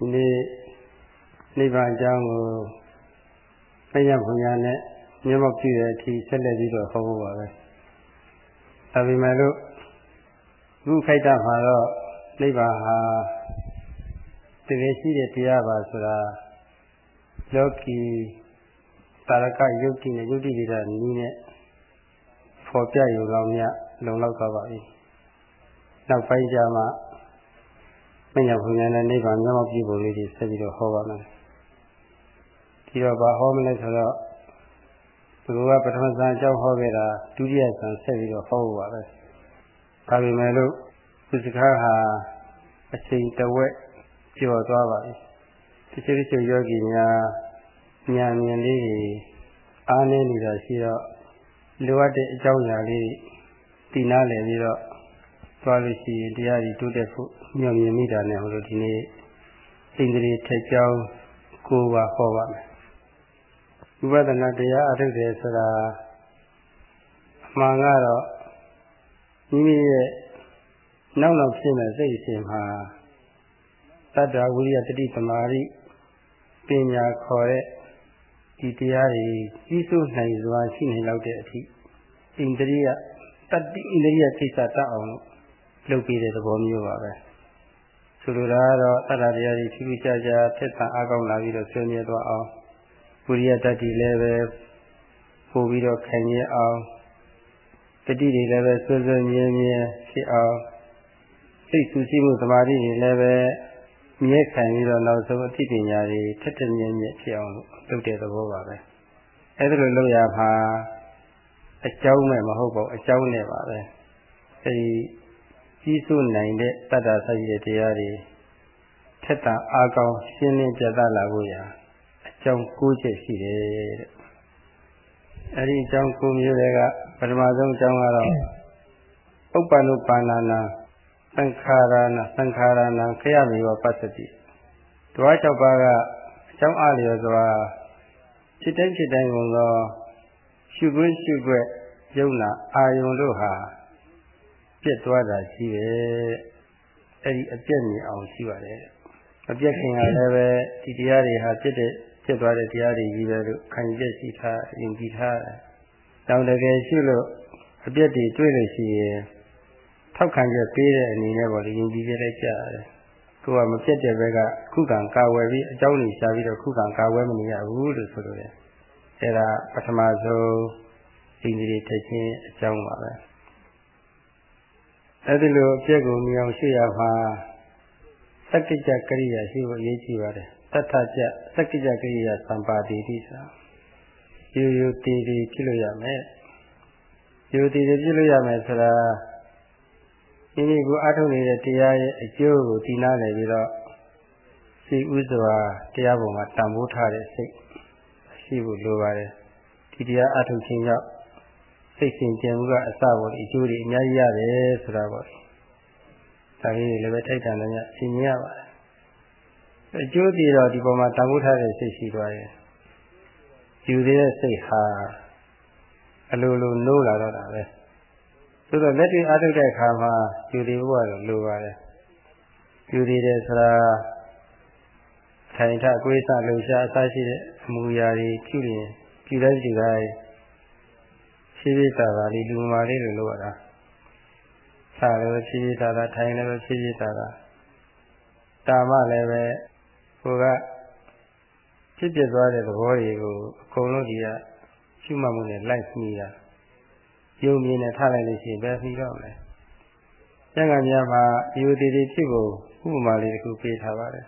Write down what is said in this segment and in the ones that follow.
ဒီနေ့နိဗ္ဗာန်အကြောင်းကိုမရဘုရားနဲ့မျက်မှောက်ပြုတဲ့အထိဆက်လက်ပြီးတော့ဟောဖို့ပါပဲဒါပေမဲ့လို့ခုခိုက်တာမှာတော့နိဗ္ဗာန်ဟာတကယ်ရှိတဲ့တရားပါဆိုတာလောကီတာရကယုတ်တိနဲ့ယုတ်တိတွေကနီးနဲ့ဖော်ပြယူလောက်မြလုံလောက်သွားပါပြီနောက်ပိုင်းကျမှ မညာဘုရားနဲ့နိဗ္ဗာန်မျက်မှောက်ပြုပုံလေးတွေဆက်ပြီးတော့ဟောပါမယ်ဒီတော့ဘာဟောမလဲဆိုတော့သူကပထမဇန်အကြောင်းဟောခဲ့တာဒုတိယဇန်ဆက်ပြီးတော့ဟောဖို့ပါပဲဒါပေမဲ့လို့ဒီစကားဟာအချိန်တဝက်ကျော်သွားပါပြီတချို့တချို့ယောဂီများဉာဏ်မြင်လေးတွေအားနည်းနေတာရှိတော့လိုအပ်တဲ့အကြောင်းအရာလေးတည်နာလည်ပြီးတော့ သွားလို့ရှိရင်တရားကြီးတိုးတက်ဖို့ညွှန်မြင်မိတာနဲ့ဟိုလိုဒီနေ့ဣန္ဒြေထက်ကြောင်းကိုပါဟောပါမယ်ဝိပဿနာတရားအထုတ်တယ်ဆိုတာအမှန်ကတော့မိမိရဲ့နောက်နောက်ဖြစ်မဲ့စိတ်အစဉ်မှာတတ္တဝိရိယတတိသမာဓိပညာခေါ်တဲ့ဒီတရားတွေကြီးစိုးနိုင်စွာရှိနေလောက်တဲ့အထိဣန္ဒြိယတတ္တိဣန္ဒြိယသိစ္စာတတ်အောင်လို့ လုပ်ပြီးတဲ့သဘောမျိုးပါပဲဆိုလိုတာကတော့တတ္တတရားတွေဖြူဖြူချာချာထက်သန်အားကောင်းလာပြီးတော့ဆွေးနွေးသွားအောင်ဝိရိယတတ္တိလည်းပဲပို့ပြီးတော့ခံရအောင်တတိတွေလည်းပဲဆွေးဆွေးမြဲမြဲဖြစ်အောင်စိတ်ဆူဆီးမှုသမာဓိတွေလည်းပဲမြဲခံပြီးတော့နောက်ဆုံးအသိပညာတွေထက်ထမြဲမြဲဖြစ်အောင်လုပ်တဲ့သဘောပါပဲအဲဒါလိုလုပ်ရမှာအကြောင်းမဲ့မဟုတ်ပါဘူးအကြောင်းနဲ့ပါပဲအဲဒီ ကြီးစိုးနိုင်တဲ့တတ္တဆိုင်တဲ့တရားတွေထက်တာအာကောင်းရှင်းလင်းပြသလာဖို့ရာအကြောင်း၉ချက်ရှိတယ်တဲ့အဲဒီအကြောင်း၉မျိုးတွေကပထမဆုံးအကြောင်းကတော့ဥပ္ပန္နပါဏာနာသံခါရနာသံခါရနာခရမေဝပတ္တိဓဝါ၆ပါးကအကြောင်းအလျော်စွာဖြစ်တိုင်းဖြစ်တိုင်းကုန်သောရှုခွင့်ရှုခွက်ယုံနာအာယုံတို့ဟာ ပြက်သွားတာရှိတယ်အဲ့ဒီအပြက်မြင်အောင်ရှိပါတယ်အပြက်ခင်ကလည်းပဲဒီတရားတွေဟာပြက်တဲ့ပြက်သွားတဲ့တရားတွေကြီးပဲလို့ခံပြက်ရှိထားယုံကြည်ထားတယ်တောင်တကယ်ရှိလို့အပြက်တွေတွေ့လို့ရှိရင်ထောက်ခံချက်ပေးတဲ့အနေနဲ့ပေါ့လေယုံကြည်ချက်လိုက်ကြရတယ်ကိုကမပြတ်တဲ့ဘက်ကခုခံကာဝယ်ပြီးအကြောင်းကြီးရှားပြီးတော့ခုခံကာဝယ်မနေရဘူးလို့ဆိုလိုတယ်အဲ့ဒါပထမဆုံးဒီနည်းထည့်ခြင်းအကြောင်းပါပဲ အဲ့ဒီလိုအပြည့်ကိုမြင်အောင်ရှိရမှာသက္ကိကြကရိယာရှိဖို့အရေးကြီးပါတယ်တထကြသက္ကိကြကရိယာသံပါတိတိဆိုတာယူယူတည်တည်ဖြစ်လို့ရမယ်ယူတည်တည်ဖြစ်လို့ရမယ်ဆိုတာဒီနေ့ကိုအထုတ်နေတဲ့တရားရဲ့အကျိုးကိုသိနာလည်ပြီးတော့စိတ်ဥစွာတရားပေါ်မှာတန်ဖိုးထားတဲ့စိတ်ရှိဖို့လိုပါတယ်ဒီတရားအထုတ်ခြင်းကြောင့် စိတ်ရှင်ကြံမှုကအစပေါ်အကျိုးတွေအများကြီးရတယ်ဆိုတာပေါ့ဒါလေးတွေလည်းပဲထိုက်တန်တယ်ညရှင်းရပါတယ်အကျိုးတည်တော့ဒီပေါ်မှာတန်ဖိုးထားတဲ့စိတ်ရှိသွားရင်ယူသေးတဲ့စိတ်ဟာအလိုလိုနိုးလာတော့တာပဲဆိုတော့လက်တွေ့အားထုတ်တဲ့အခါမှာယူသေးဖို့ကတော့လိုပါတယ်ယူသေးတယ်ဆိုတာထိုင်ထကိုယ်စလှူရှားအစရှိတဲ့အမူအရာတွေပြုရင်ပြုတဲ့ဒီတိုင်း ဖြည်းဖြည်းသာသာလေးလူမာလေးလိုလုပ်ရတာဆာလည်းဖြည်းဖြည်းသာသာထိုင်လည်းဖြည်းဖြည်းသာသာတာမလည်းပဲကိုကဖြစ်ပြသွားတဲ့သဘောတွေကိုအကုန်လုံးဒီကရှုမှတ်မှုနဲ့လိုက်ပြီးတာယုံမြင်နဲ့ထားလိုက်လို့ရှိရင်ဘယ်ပြီးတော့မလဲကျန်ကများမှာဒီလိုတည်တည်ဖြစ်ကိုဥပမာလေးတစ်ခုပေးထားပါတယ်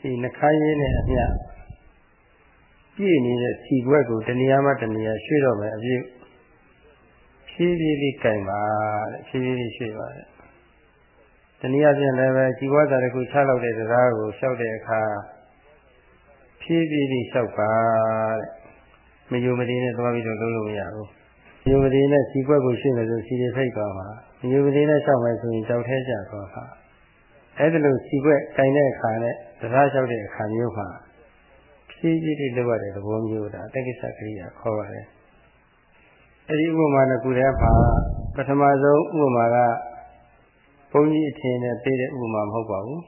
ဒီနှခမ်းရင်းနဲ့အမျှပြည့်နေတဲ့စီဘွက်ကိုတဏှာမှတဏှာရွှေ့တော့မယ်အပြည့် ဖြည်းဖြည်းလေးကင်ပါတဲ့ဖြည်းဖြည်းလေးရွှေ့ပါတဲ့တနည်းအားဖြင့်လည်းပဲជីဝတာတစ်ခုချလောက်တဲ့တရားကိုလျှောက်တဲ့အခါဖြည်းဖြည်းလေးလျှောက်ပါတဲ့မယုံမတည်နဲ့သွားပြီးတော့လုပ်လို့မရဘူးမယုံမတည်နဲ့စီပွက်ကိုရှင်းမယ်ဆိုစီတွေဖိတ်သွားမှာမယုံမတည်နဲ့လျှောက်မယ်ဆိုရင်ကြောက်ထဲကြသွားမှာအဲ့ဒါလို့စီပွက်ကင်တဲ့အခါနဲ့တရားလျှောက်တဲ့အခါမျိုးမှာဖြည်းဖြည်းလေးလုပ်ရတဲ့သဘောမျိုးဒါတက္ကိစ္စကရိယာခေါ်ပါတယ် အဲ့ဒီဥပမာတစ်ခုတည်းမှာပထမဆုံးဥပမာကဘုန်းကြီးအထင်နဲ့ပေးတဲ့ဥပမာမဟုတ်ပါဘူး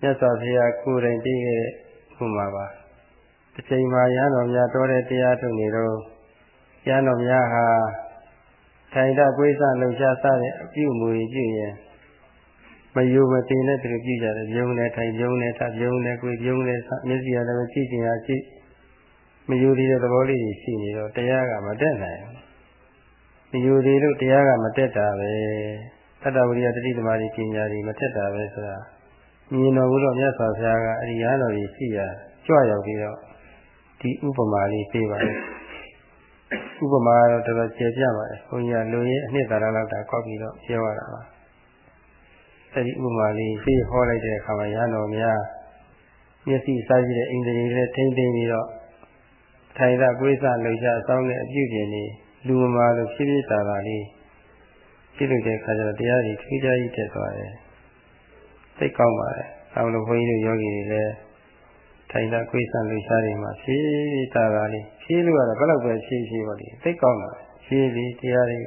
မြတ်စွာဘုရားကိုယ်တိုင်တည်ခဲ့ဥမာပါတစ်ချိန်မှာရဟန်းတော်များတော်တဲ့တရားထုတ်နေတော့ရဟန်းတော်များဟာထိုင်တာကွေးစလှုပ်ရှားစတဲ့အပြုမူပြုရင်မယူမတင်နဲ့သူပြုကြတယ်ပြုံးနဲ့ထိုင်ပြုံးနဲ့ထပြုံးနဲ့ကိုယ်ပြုံးနဲ့မျက်စိရလည်းကြည့်ချင်တာကြည့်မယူသေးတဲ့သဘောလေးတွေရှိနေတော့တရားကမတက်နိုင်ဘူးမ ယူသေးလို့တရားကမတက်တာပဲသတ္တဝရိယတတိသမารီပညာတွေမတက်တာပဲဆိုတာမြင်တော်ဘုရားမြတ်စွာဘုရားကအရိယာတော်ကြီးရှိရာကြွရောက်ပြီးတော့ဒီဥပမာလေးပေးပါတယ်ဥပမာတော့တော်တော်ကျေပြပါတယ်ဘုန်းကြီးကလူရင်းအနှစ်သာရလောက်တာကောက်ပြီးတော့ပြောရတာပါအဲဒီဥပမာလေးပြီးဟောလိုက်တဲ့အခါမှာရဟန်းတော်များမျက်စိစားကြည့်တဲ့အိန္ဒြေတွေထိမ့်သိမ့်ပြီးတော့ထိုင်တာကိုယ်စားလှုပ်ရှားအဆောင်နဲ့အပြုပြင်နေ လူမမာလို့ဖြည်းဖြည်းသာသာလေးပြုလုပ်တဲ့အခါကျတော့တရားကြီးထွေးကြကြီးတက်သွားတယ်သိကောင်းပါတယ်။အောင်လို့ဘုန်းကြီးတို့ယောဂီတွေလည်းထိုင်တာကိုယ်စားလှုပ်ရှားနေမှာဖြည်းဖြည်းသာသာလေးဖြည်းလို့ကတော့ဘယ်တော့ပဲဖြည်းဖြည်းပါလိမ့်သိကောင်းတာဖြည်းဖြည်းတရားတွေ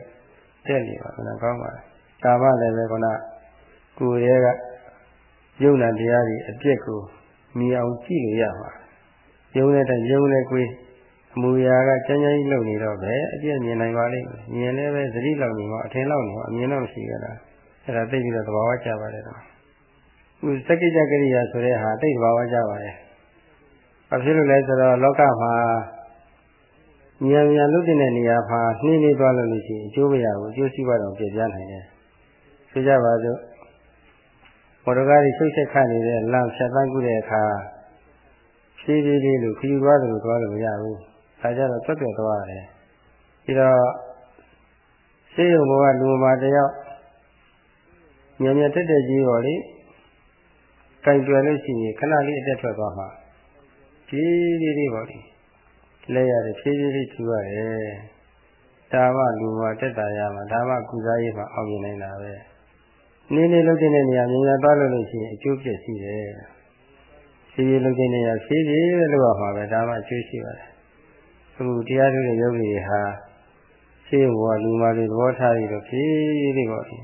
တက်နေပါကနကောင်းပါတယ်။ကာမလည်းပဲခုနကိုယ်ရဲ့ကယုံနာတရားတွေအပြစ်ကိုမြင်အောင်ကြည့်လို့ရမှာယုံတဲ့တိုင်ယုံတဲ့ကိုယ်အ မူအရာကကျန်းကျန်းကြီးလုံနေတော့ပဲအပြည့်မြင်နိုင်ပါလိမ့်မယ်မြင်လည်းပဲသတိလောက်နေမှာအထင်လောက်နေမှာအမြင်တော့မရှိကြတာအဲ့ဒါသိပြီးတော့သဘာဝကျပါတယ်တော့ခုစက္ကိကြကရိယာဆိုတဲ့ဟာသိသဘာဝကျပါတယ်ဘာဖြစ်လို့လဲဆိုတော့လောကမှာဉာဏ်ဉာဏ်လုတဲ့နေရာမှာနှင်းနေသွားလို့ရှိရင်အကျိုးမရဘူးအကျိုးရှိတော့ပြည့်ပြားနိုင်တယ်ဆိုကြပါစို့ဘောရကားကြီးဆုတ်ချက်ခတ်နေတဲ့လမ်းဖြတ်သန်းကူတဲ့အခါဖြည်းဖြည်းလေးလို့ခယူသွားတယ်လို့သွားလို့မရဘူး ဒါကြတော့တွက်ပြတ်သွားတယ်ပြီးတော့ရှင်းရုံဘကလူမာတယောက်ညံ့ညံ့တက်တက်ကြီးပေါ်လေကင်တွယ်လို့ရှိရင်ခဏလေးအတက်ထွက်သွားမှာဖြည်းဖြည်းလေးပေါ့လေလဲရတယ်ဖြည်းဖြည်းလေးထူရတယ်ဒါမှလူမာတက်တာရမှာဒါမှကုစားရေးမှာအောင်မြင်နိုင်တာပဲနည်းနည်းလုပ်တဲ့နေရာမြင်ရသွားလို့ရှိရင်အကျိုးပြည့်ရှိတယ်ဖြည်းဖြည်းလုပ်တဲ့နေရာဖြည်းဖြည်းပဲလုပ်ရမှာပဲဒါမှအကျိုးရှိပါတယ် အခုတရားထုတဲ့ယောဂီတွေဟာရှင်းဘဝလူမာတွေသဘောထားပြီးတော့ဖြည်းဖြည်းလေးပေါ့လေ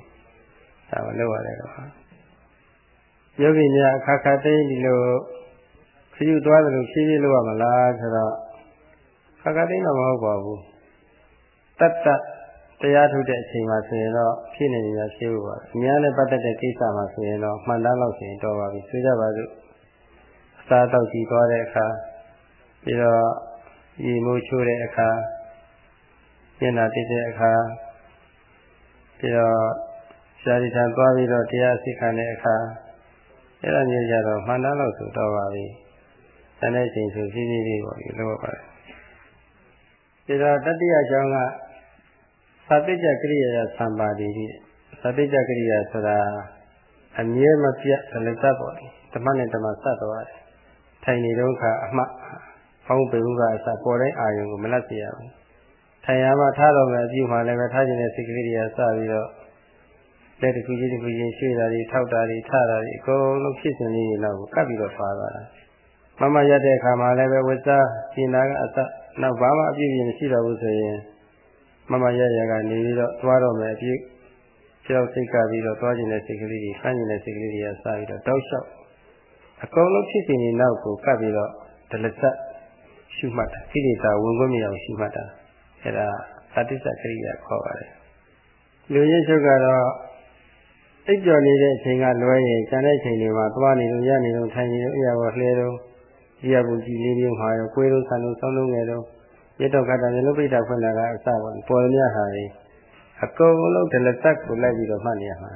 ဒါမှလုပ်ရတယ်တော့ယောဂီများအခါခါသိဒီလိုခရုသွားတယ်လို့ဖြည်းဖြည်းလုပ်ရမလားဆိုတော့ခါခါသိတော့မဟုတ်ပါဘူးတတ်တတ်တရားထုတ်တဲ့အချိန်မှာဆိုရင်တော့ဖြစ်နေရရှိဖို့ပါအများနဲ့ပတ်သက်တဲ့ကိစ္စမှာဆိုရင်တော့မှန်တမ်းလောက်ဆိုရင်တော့ပါပြီဆိုကြပါစို့အစားတောက်ကြည့်သွားတဲ့အခါပြီးတော့ ရေမိုးချိုးတဲ့အခါမျက်နှာတိတဲ့အခါပြီးတော့ဆရာကြီးထံသွားပြီးတော့တရားသိခံတဲ့အခါအဲ့ဒါမျိုးကြတော့မှန်တမ်းလို့ဆိုတော့ပါပြီ။တန်တဲ့ချိန်ဆိုဖြည်းဖြည်းလေးပေါ့ဒီလိုပါပဲ။ဒါတော့တတိယကျောင်းကသတိကြကရိယာသံပါတိတိသတိကြကရိယာဆိုတာအမြဲမပြတ်ဒလတတ်ပေါ့လေဓမ္မနဲ့ဓမ္မစသွားတယ်။ထိုင်နေတော့ခါအမှ ဖောင်းပေမှုကအစပေါ်တဲ့အာယုံကိုမလတ်စေရဘူး။ထိုင်ရမှထားတော့မယ်အပြုမှလည်းပဲထားခြင်းတဲ့စိတ်ကလေးတွေကစပြီးတော့လက်တစ်ခုချင်းတစ်ခုချင်းရွှေ့တာတွေထောက်တာတွေထတာတွေအကုန်လုံးဖြစ်စဉ်လေးတွေတော့ကပ်ပြီးတော့ပါသွားတာမမရတဲ့အခါမှာလည်းပဲဝိစားရှင်နာကအစနောက်ဘာမှအပြည့်ပြည့်မရှိတော့ဘူးဆိုရင်မမရရကနေပြီးတော့သွားတော့မယ်အပြည့်ကြောက်စိတ်ကပြီးတော့သွားခြင်းတဲ့စိတ်ကလေးတွေဖမ်းခြင်းတဲ့စိတ်ကလေးတွေကစပြီးတော့တောက်လျှောက်အကုန်လုံးဖြစ်စဉ်တွေနောက်ကိုကပ်ပြီးတော့ဒလဆက် ရှုမှတ်တာကိလေသာဝင်ခွင့်မရအောင်ရှုမှတ်တာအဲဒါအတ္တိစကရိယာခေါ်ပါတယ်လူရင်းချုပ်ကတော့အိပ်ပျော်နေတဲ့အချိန်ကလွဲရင်ကျန်တဲ့အချိန်တွေမှာသွားနေလို့ရနေလို့ထိုင်နေလို့အရာပေါ်လှဲတော့ဒီရဘူးကြည်လေးမျိုးမှာရောကိုယ်လုံးဆန်လို့ဆောင်းလုံးငယ်တော့ရတော့ကတာမျိုးလုံးပိတာဖွင့်လာတာအစပေါ်ပေါ်မြဟာတွေအကုန်လုံးဒလသက်ကိုလိုက်ပြီးတော့မှတ်နေရမှာ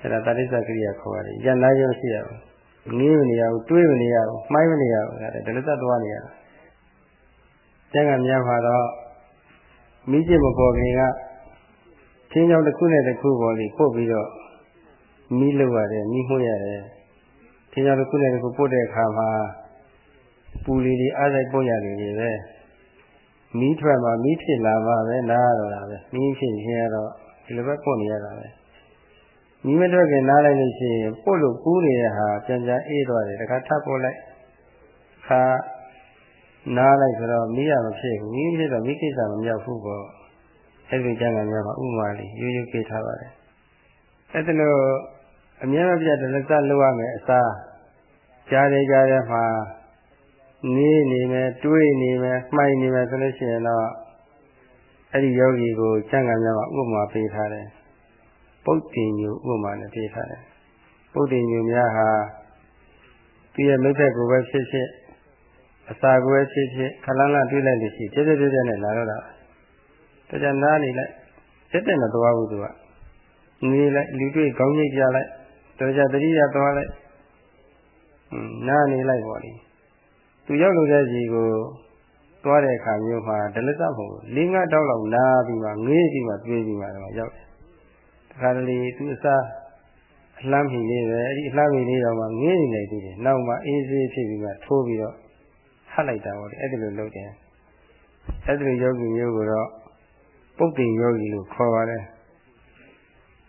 အဲ့ဒါတတိစကရိယာခေါ်ရတယ်ရန်သားရုံရှိရဘူးငေးမနေရဘူးတွေးမနေရဘူးမှိုင်းမနေရဘူးဒါဒလသက်သွားနေရတာ ကျန်ကများမှာတော့မိကျစ်မပေါ်ခင်ကချင်းကြောင်တစ်ခုနဲ့တစ်ခုပေါ်လေးပို့ပြီးတော့မီးလောက်ရတယ်မီးမှုရတယ်ထင်ကြလို့ခုနဲ့ခုပို့တဲ့အခါမှာပူလီတွေအားစိတ်ပို့ရတယ်လေပဲမီးထွက်မှာမီးဖြစ်လာမှာပဲနားရတော့တာပဲမီးဖြစ်ရင်ရတော့ဒီလိုပဲပို့နေရတာပဲမီးမထွက်ခင်နားလိုက်လို့ရှိရင်ပို့လို့ပူးနေတဲ့ဟာပြန်ပြန်အေးသွားတယ်တခါထပ်ပို့လိုက်ခါ နားလိုက်ဆိုတော့မီးရမဖြစ်ဘူးမီးဖြစ်တော့မီးကိစ္စမမြောက်ဘူးပေါ့အဲ့ဒီကျန်ကများမှာဥမာလေးရိုးရိုးပြေးထားပါတယ်အဲ့ဒါလို့အမြဲမပြတ်တလက်စလောက်ရမယ်အစားကြားတယ်ကြားတယ်မှာနေနေမယ်တွေးနေမယ်မှိုက်နေမယ်ဆိုလို့ရှိရင်တော့အဲ့ဒီယောဂီကိုကျမ်းဂန်များမှာဥပမာပေးထားတယ်ပုတ်တင်ညူဥပမာနဲ့ပေးထားတယ်ပုတ်တင်ညူများဟာသူရဲ့မိတ်ဆက်ကိုပဲဖြစ်ဖြစ် အစာကိုပဲဖြစ်ဖြစ်ခလန်းလန်းတွေးလိုက်လို့ရှိပြည့်ပြည့်ပြည့်ပြည့်နဲ့လာတော့တာတကြနားနေလိုက်တက်တက်မသွားဘူးသူကနေလိုက်လူတွေ့ကောင်းကြီးကြလိုက်တကြတတိယသွားလိုက်နားနေလိုက်ပါလိသူရောက်လို့တဲ့စီကိုသွားတဲ့အခါမျိုးမှာဒလစမဟုတ်ဘူး၄၅တောက်လောက်နားပြီးမှငေးပြီးမှပြေးပြီးမှတော့ရောက်တယ်တခါတလေသူအစားအလှမ်းမိလေးပဲအဲ့ဒီအလှမ်းမိလေးတော့မှငေးနေလိုက်သေးတယ်နောက်မှအေးဆေးဖြစ်ပြီးမှထိုးပြီးတော့ဟ တ်လိုက်တာပေါ့လေအဲ့ဒီလိုလုပ်တယ်အဲ့ဒီလိုယောဂီမျိုးကိုတော့ပုတ်တင်ယောဂီလို့ခေါ်ပါတယ်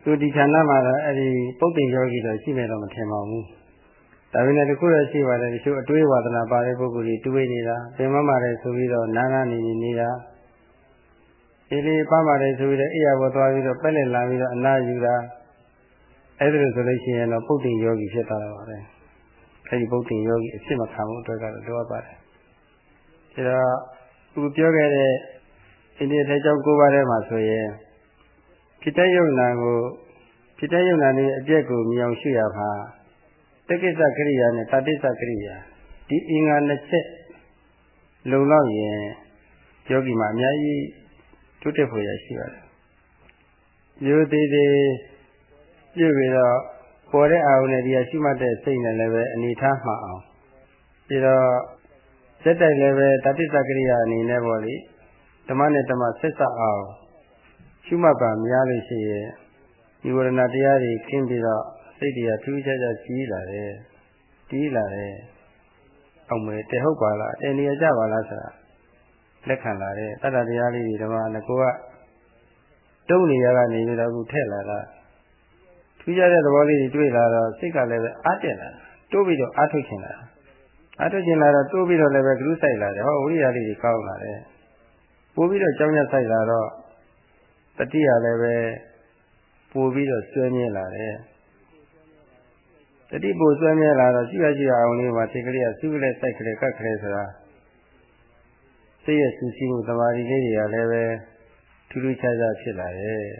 သူဒီဌာနမှာတော့အဲ့ဒီပုတ်တင်ယောဂီတော့ရှိမယ်တော့မထင်ပါဘူးဒါပေမဲ့တခုတော့ရှိပါတယ်တချို့အတွေးဝါဒနာပါတဲ့ပုဂ္ဂိုလ်တွေတွေးနေတာပင်မမာတယ်ဆိုပြီးတော့နားနားနေနေနေတာဒီလေးပန်းပါတယ်ဆိုပြီးတော့အိယာဘောသွားပြီးတော့ပက်လက်လာပြီးတော့အနာယူတာအဲ့ဒါလို့ဆိုလို့ရှိရင်တော့ပုတ်တင်ယောဂီဖြစ်သွားတာပါပဲအဲ့ဒီပုတ်တင်ယောဂီအဖြစ်မခံမှုအတွက်ကတော့လိုအပ်ပါတယ် ဒါတော့သူပြောခဲ့တဲ့အိန္ဒိယထဲကျောင်း၉ပါးထဲမှာဆိုရင်ဖြစ်တဲ့ယုံနာကိုဖြစ်တဲ့ယုံနာရဲ့အပြက်ကိုမြင်အောင်ရှုရပါတက္ကိစ္စကရိယာနဲ့တတိစ္စကရိယာဒီအင်္ဂါနှစ်ချက်လုံလောက်ရင်ယောဂီမှာအများကြီးတိုးတက်ဖို့ရရှိပါတယ်။ရိုးသေးသေးပြည့်ပြီးတော့ပေါ်တဲ့အာရုံနဲ့ဒီဟာရှိမှတ်တဲ့စိတ်နဲ့လည်းပဲအနေထားမှအောင်ပြီးတော့ စက်တိုက်လည်းပဲတတိစ္စကရိယာအနေနဲ့ပေါ့လေဓမ္မနဲ့ဓမ္မဆက်ဆက်အောင်ရှုမှတ်ပါများလို့ရှိရင်ဒီဝရဏတရားတွေခင်းပြီးတော့စိတ်တရားထူးခြားခြားကြီးလာတယ်ကြီးလာတယ်အောင်မယ်တဟုတ်ပါလားအဲနေရာကြပါလားဆိုတာလက်ခံလာတယ်တတ္တတရားလေးတွေဓမ္မနဲ့ကိုကတုံးနေရကနေပြီးတော့အခုထက်လာတာထူးခြားတဲ့သဘောလေးတွေတွေ့လာတော့စိတ်ကလည်းပဲအားတက်လာတိုးပြီးတော့အားထုတ်ချင်လာ အားထုတ်ချင်လာတော့တိုးပြီးတော့လည်းပဲဂရုစိုက်လာတယ်ဟောဝိရိယလေးတွေကောင်းလာတယ်ပို့ပြီးတော့ကြောင်းရဆိုင်လာတော့တတိယလည်းပဲပို့ပြီးတော့ဆွဲမြဲလာတယ်တတိပို့ဆွဲမြဲလာတော့ရှိရရှိရအောင်လေးမှာစိတ်ကလေးကစုကလေးစိုက်ကလေးကတ်ကလေးဆိုတာစိတ်ရဲ့စူးစီးမှုသမာဓိလေးတွေကလည်းပဲထူးထူးခြားခြားဖြစ်လာတယ်။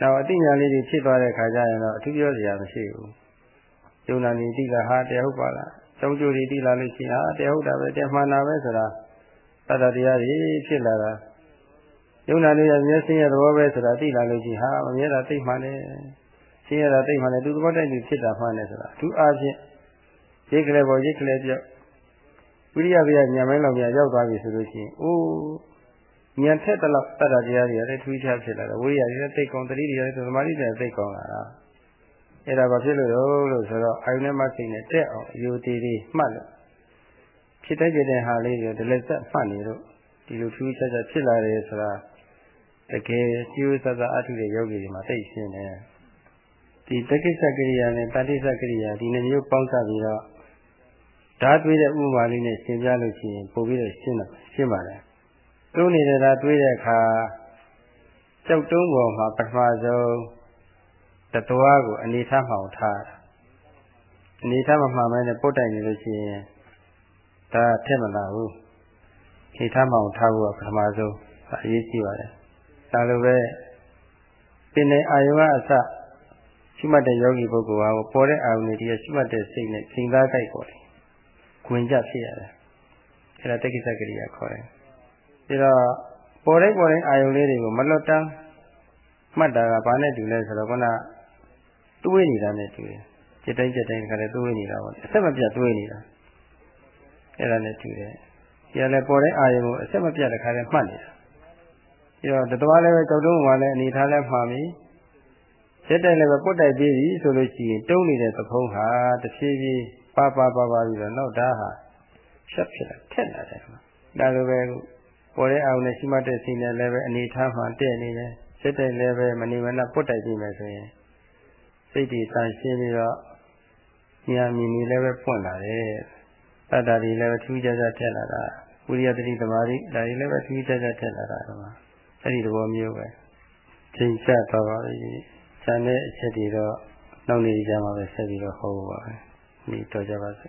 နောက်အတိညာလေးတွေဖြစ်သွားတဲ့ခါကျရင်တော့အထူးပြောစရာမရှိဘူး။ ယုံနာနေတိကဟာတရားဟုတ်ပါလား။ကျောင်းကျိုးတွေတိလာလို့ရှိရင်ဟာတရားဟုတ်တာပဲတရားမှန်တာပဲဆိုတာတတ္တတရားတွေဖြစ်လာတာယုံနာလေးရဲ့မျက်စိရဲ့သဘောပဲဆိုတာသိလာလို့ရှိဟာမမြဲတာသိမှန်တယ်ရှင်းရတာသိမှန်တယ်သူသဘောတိုက်ပြီးဖြစ်တာမှန်တယ်ဆိုတာအထူးအားဖြင့်ရိတ်ကလေးပေါ်ရိတ်ကလေးပြောက်ဝိရိယပြညာမိုင်းလောက်ပြရောက်သွားပြီဆိုလို့ရှိရင်အိုးဉာဏ်ထက်တလောက်တတ္တတရားတွေလည်းထူးခြားဖြစ်လာတယ်ဝိရိယတွေလည်းသိကောင်းတတိတွေလည်းသမာဓိတွေသိကောင်းလာတာ အဲ့ဒါဘာဖြစ်လို့လဲလို့ဆိုတော့အာယုန်နဲ့မစိတ်နဲ့တက်အောင်အယုတည်လေးမှတ်လို့ဖြစ်တဲ့ကြတဲ့ဟာလေးတွေဒလက်ဆက်မှတ်နေတော့ဒီလိုထူးခြားခြားဖြစ်လာတယ်ဆိုတာတကယ်ကျိုးစသအထုတဲ့ယောဂီတွေမှာသိရှင်းတယ်ဒီတက္ကိစ္စကရိယာနဲ့တတိစ္စကရိယာဒီနှစ်မျိုးပေါင်းစပ်ပြီးတော့ဓာတ်တွေးတဲ့ဥပမာလေးနဲ့ရှင်းပြလို့ရှိရင်ပို့ပြီးတော့ရှင်းတော့ရှင်းပါတယ်။တွုံးနေတဲ့ဓာတ်တွေးတဲ့အခါကြောက်တုံးပေါ်မှာပထမဆုံး တသွားကိုအနေထားမှောင်ထားတာ။အနေထားမှမှန်မဲနဲ့ပုတ်တိုင်နေလို့ရှိရင်ဒါထက်မလာဘူး။အနေထားမှောင်ထားဖို့ကပထမဆုံးအရေးကြီးပါတယ်။ဒါလိုပဲပင်နေအာယုကအစရှိမှတ်တဲ့ယောဂီပုဂ္ဂိုလ်ဟာပေါ်တဲ့အာယုန်တွေရှိမှတ်တဲ့စိတ်နဲ့ချိန်သားကြိုက်ပေါ်တယ်။ခွင်ကြဖြစ်ရတယ်။အဲဒါတက္ကိစ္စကရိယာခေါ်တယ်။ပြီးတော့ပေါ်တဲ့ပေါ်တဲ့အာယုန်လေးတွေကိုမလွတ်တမ်းမှတ်တာကဘာနဲ့တူလဲဆိုတော့ခုန တွေးနေတာနဲ့တွေ့တယ်။စိတ်တိုင်းစိတ်တိုင်းကလည်းတွေးနေတာပေါ့။အဆက်မပြတ်တွေးနေတာ။အဲ့ဒါနဲ့တွေ့တယ်။ဒီကလည်းပေါ်တဲ့အာရုံကိုအဆက်မပြတ်တစ်ခါလည်းမှတ်နေတာ။ပြီးတော့တတော်လည်းပဲကြောက်တုံးမှလည်းအနေထားလည်းမှားပြီ။စိတ်တိုင်းလည်းပဲပုတ်တိုက်ပြီးပြီဆိုလို့ရှိရင်တုံးနေတဲ့သဖုံးဟာတဖြည်းဖြည်းပါပါပါပါပြီးတော့နောက်ဒါဟာဖြတ်ဖြစ်လာထက်လာတယ်။ဒါလိုပဲပေါ်တဲ့အာရုံနဲ့ရှိမှတ်တဲ့စိတ်နဲ့လည်းပဲအနေထားမှတည့်နေတယ်။စိတ်တိုင်းလည်းပဲမနေမနှပုတ်တိုက်ပြီးမယ်ဆိုရင် စိတ်တွေတန်ရှင်းပြီးတော့ဉာဏ်မြင်နေလည်းပဲပွင့်လာတယ်တတ္တာတွေလည်းပဲထူးခြားခြားထက်လာတာဝိရိယတတိသမာဓိဒါတွေလည်းပဲထူးခြားခြားထက်လာတာဒီမှာအဲ့ဒီသဘောမျိုးပဲချိန်ချသွားပါပြီ။ဆံတဲ့အချက်တွေတော့နောက်နေကြမှာပဲဆက်ပြီးတော့ဟောပါမယ်။ဒီတော်ကြပါစေ